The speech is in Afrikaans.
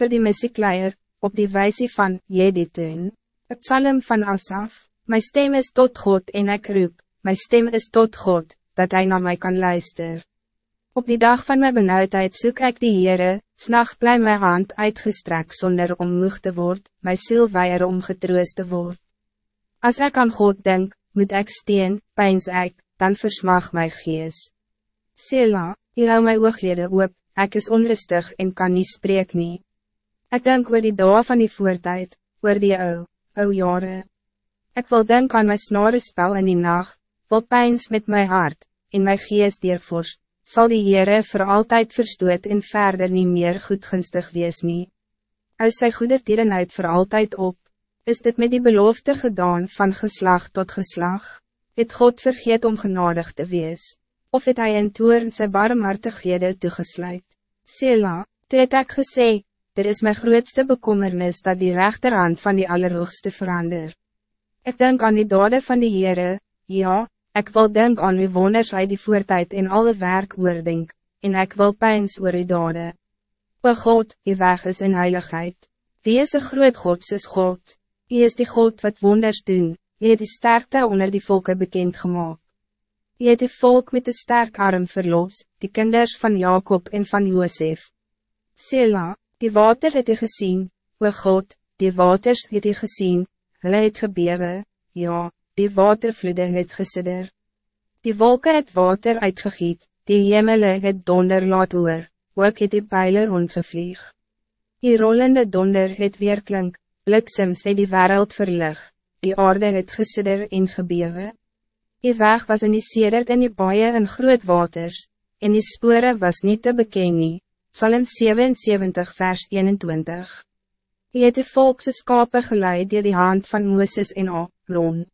voor die missiekleier, op die wijze van Jeditun. Het psalm van Asaf, mijn stem is tot God en ik roep, mijn stem is tot God, dat hij naar mij kan luisteren. Op die dag van mijn benauwdheid zoek ik die Heere, s'nacht blij mijn hand uitgestrekt zonder om moeg te worden, mijn ziel weier om getroost te worden. Als ik aan God denk, moet ik steen, pijns ik, dan versmag mijn gees. Sela, hier hou my ooglede oop, ek is onrustig en kan niet spreek nie. Ek denk oor die dae van die voortijd, oor die ou, ou jare. Ek wil denk aan my snare spel in die nacht, wil pijns met mijn hart, in mijn gees deervors, zal die Heere voor altijd verstoot en verder niet meer goedgunstig wees nie. Uit sy goede tierenheid voor altijd op, is dit met die belofte gedaan van geslag tot geslag, het God vergeet om genadig te wees, of het hy in toeren sy barmhartighede toegesluit. Sela, toe het ek gesê, er is mijn grootste bekommernis dat die rechterhand van die Allerhoogste verander. Ik denk aan die dade van die Heere, ja, Ik wil denk aan uw wonders uit die voertijd in alle werk oordink, en ik wil pijns oor uw dade. O God, uw weg is in heiligheid. Wie is een groot God soos God? Wie is die God wat wonders doen? Wie het die sterkte onder die volken bekend gemaakt? Wie het die volk met de sterk arm verlos, die kinders van Jacob en van Josef? Sela, die water het u gezien, o God, die waters het u gezien, hulle het gebewe, ja die watervloede het gesidder. Die wolken het water uitgegiet, die hemele het donder laat oor, ook het die pijler rondgevlieg. Die rollende donder het weerklink, bliksems het die wereld verlig, die aarde het gesidder en gebewe. Die weg was in die sedert en die baie in groot waters, en die sporen was niet te bekend nie, Psalm 77 vers 21. Hy het die volkse skape geleid die die hand van Mooses en Aaron.